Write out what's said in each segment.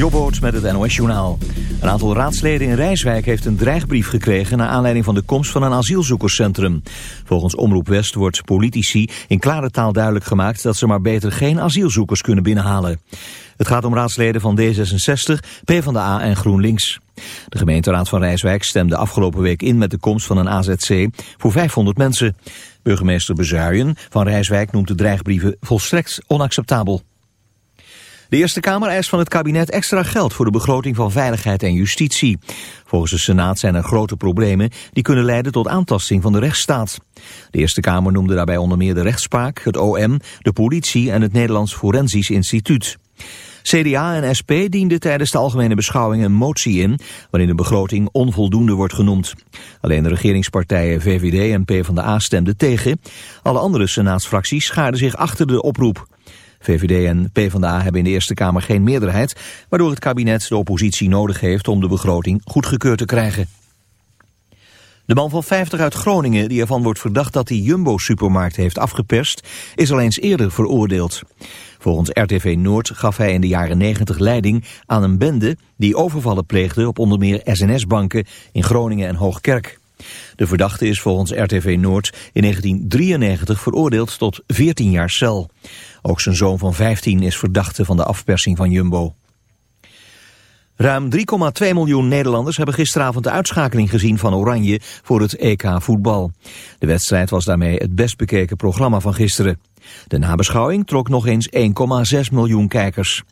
Jobboot met het NOS Journaal. Een aantal raadsleden in Rijswijk heeft een dreigbrief gekregen... naar aanleiding van de komst van een asielzoekerscentrum. Volgens Omroep West wordt politici in klare taal duidelijk gemaakt... dat ze maar beter geen asielzoekers kunnen binnenhalen. Het gaat om raadsleden van D66, PvdA en GroenLinks. De gemeenteraad van Rijswijk stemde afgelopen week in met de komst van een AZC voor 500 mensen. Burgemeester Bezuijen van Rijswijk noemt de dreigbrieven volstrekt onacceptabel. De Eerste Kamer eist van het kabinet extra geld voor de begroting van veiligheid en justitie. Volgens de Senaat zijn er grote problemen die kunnen leiden tot aantasting van de rechtsstaat. De Eerste Kamer noemde daarbij onder meer de rechtspraak, het OM, de politie en het Nederlands Forensisch Instituut. CDA en SP dienden tijdens de algemene beschouwing een motie in... waarin de begroting onvoldoende wordt genoemd. Alleen de regeringspartijen VVD en PvdA stemden tegen. Alle andere senaatsfracties schaarden zich achter de oproep. VVD en PvdA hebben in de Eerste Kamer geen meerderheid... waardoor het kabinet de oppositie nodig heeft om de begroting goedgekeurd te krijgen. De man van 50 uit Groningen, die ervan wordt verdacht dat hij Jumbo-supermarkt heeft afgeperst, is al eens eerder veroordeeld. Volgens RTV Noord gaf hij in de jaren 90 leiding aan een bende die overvallen pleegde op onder meer SNS-banken in Groningen en Hoogkerk. De verdachte is volgens RTV Noord in 1993 veroordeeld tot 14 jaar cel. Ook zijn zoon van 15 is verdachte van de afpersing van Jumbo. Ruim 3,2 miljoen Nederlanders hebben gisteravond de uitschakeling gezien van Oranje voor het EK voetbal. De wedstrijd was daarmee het best bekeken programma van gisteren. De nabeschouwing trok nog eens 1,6 miljoen kijkers.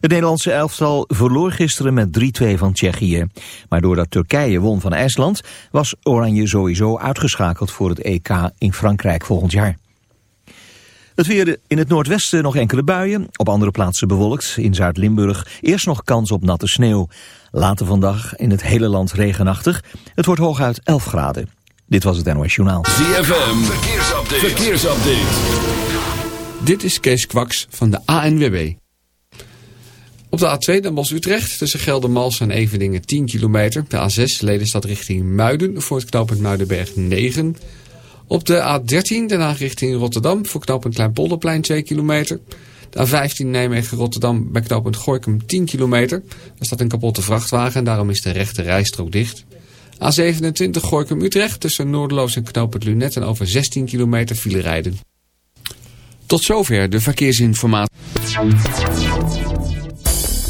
Het Nederlandse elftal verloor gisteren met 3-2 van Tsjechië. Maar doordat Turkije won van IJsland was Oranje sowieso uitgeschakeld voor het EK in Frankrijk volgend jaar. Het weer in het noordwesten nog enkele buien. Op andere plaatsen bewolkt. In Zuid-Limburg eerst nog kans op natte sneeuw. Later vandaag in het hele land regenachtig. Het wordt hooguit 11 graden. Dit was het NOS Journaal. ZFM, verkeersupdate. verkeersupdate. Dit is Kees Kwaks van de ANWB. Op de A2 Den Bosch-Utrecht tussen Geldermals en Eveningen 10 kilometer. De A6 Ledenstad richting Muiden voor het knooppunt Muidenberg 9 op de A13 daarna richting Rotterdam voor knooppunt Kleinpolderplein 2 kilometer. De A15 Nijmegen-Rotterdam bij knooppunt Gorkum 10 kilometer. Er staat een kapotte vrachtwagen en daarom is de rechte rijstrook dicht. A27 Gorkum-Utrecht tussen Noordeloos en knooppunt Lunet en over 16 kilometer file rijden. Tot zover de verkeersinformatie.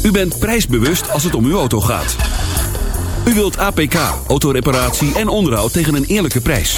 U bent prijsbewust als het om uw auto gaat. U wilt APK, autoreparatie en onderhoud tegen een eerlijke prijs.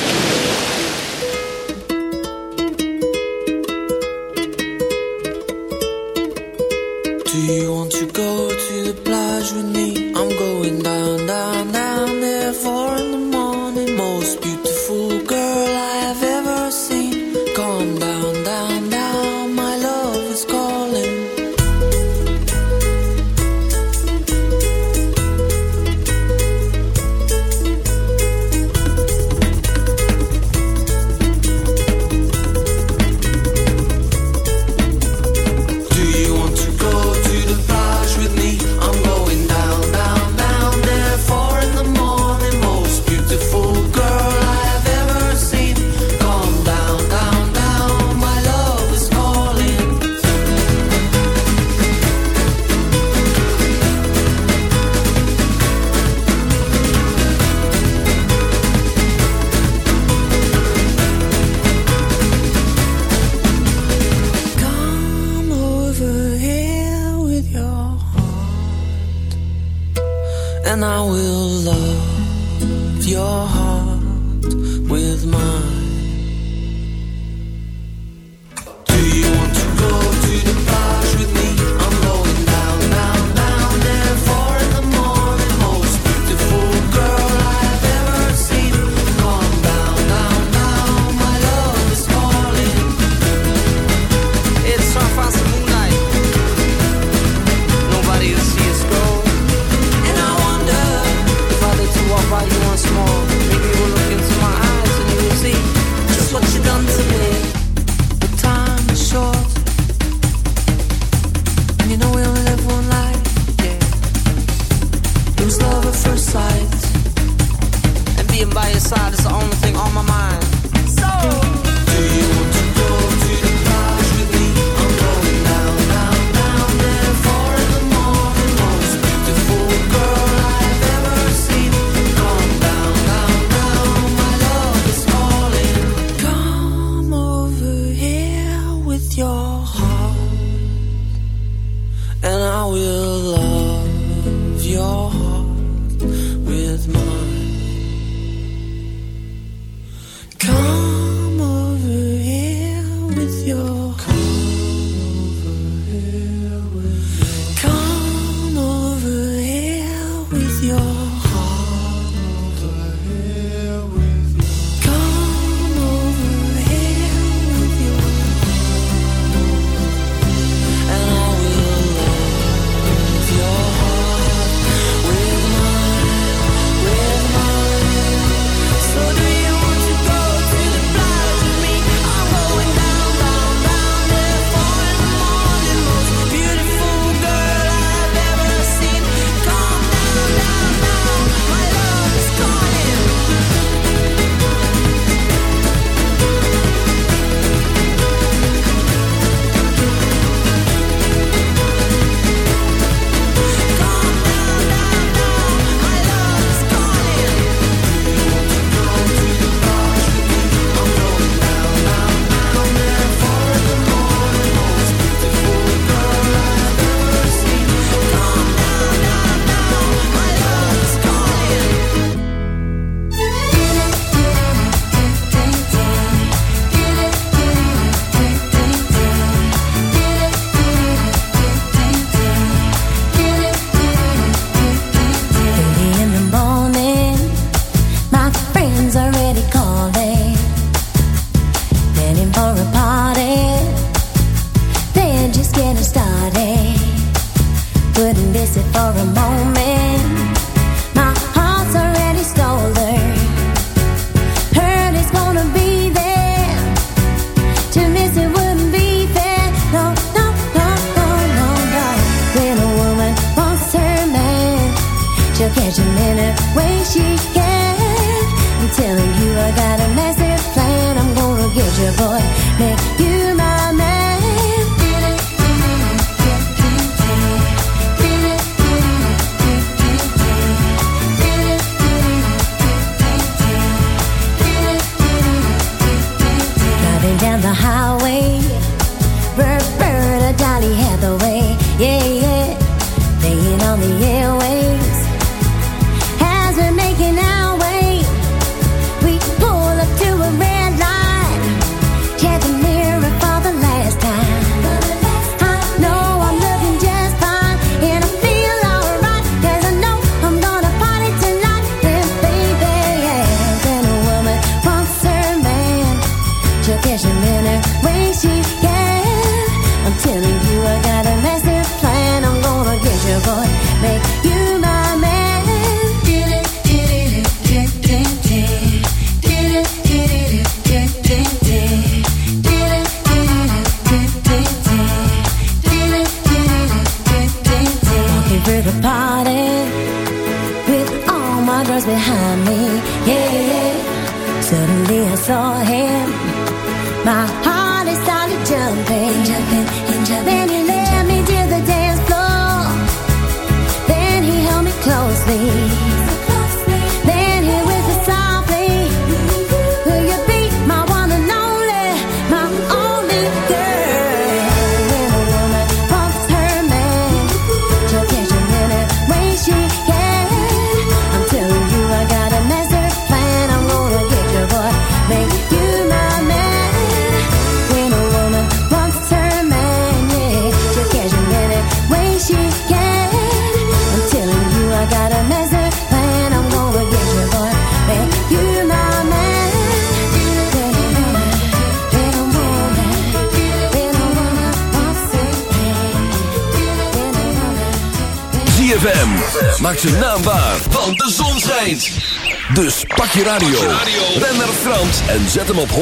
En zet hem op 106.9.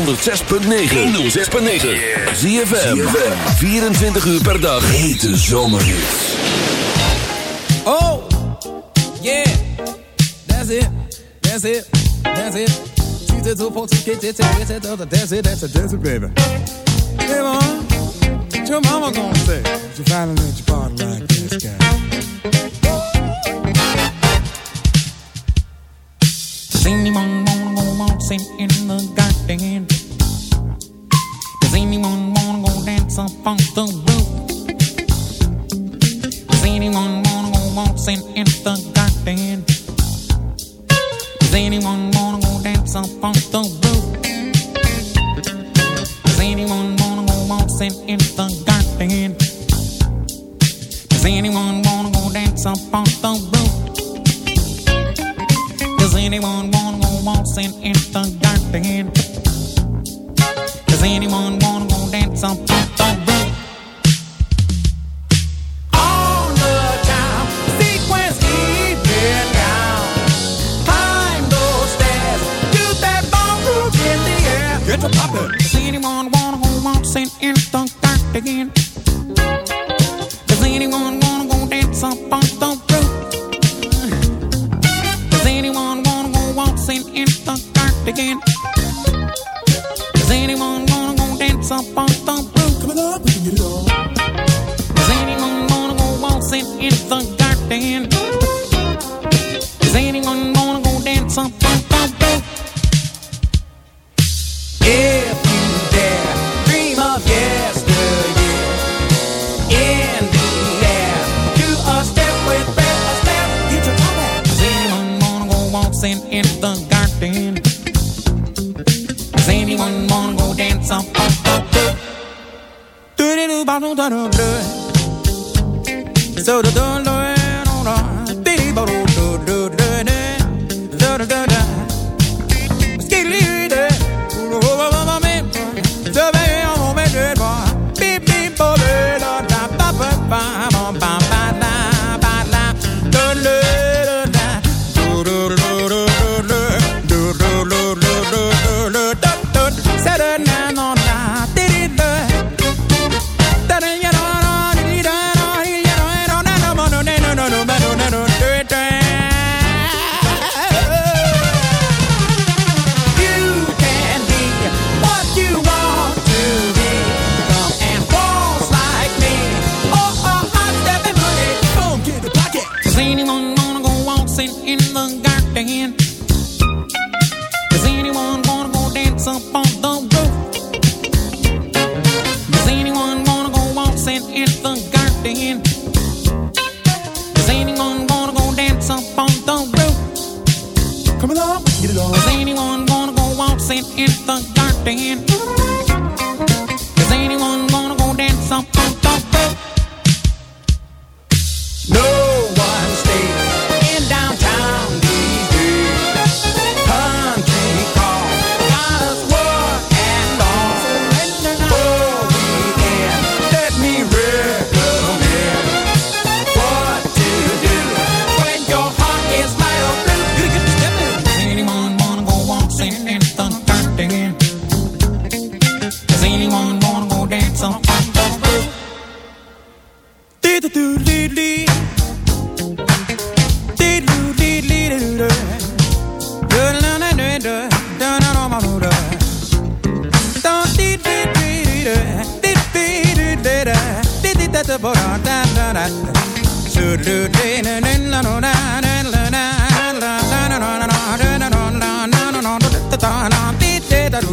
106.9. Zie 24 uur per dag. Hete zomerhits. Oh, yeah. That's it. That's it. That's it. Choose it to put it, get it, get it, other. That's it. That's a That's it, baby. Hey, mom. What your mama gonna say? You finally let your body like this guy. dancing in the garden. Does anyone wanna go dance up on the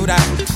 Come,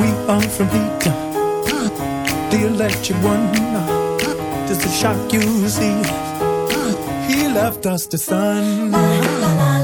We are from heat, the electric one. Just a shock you see. He left us the sun.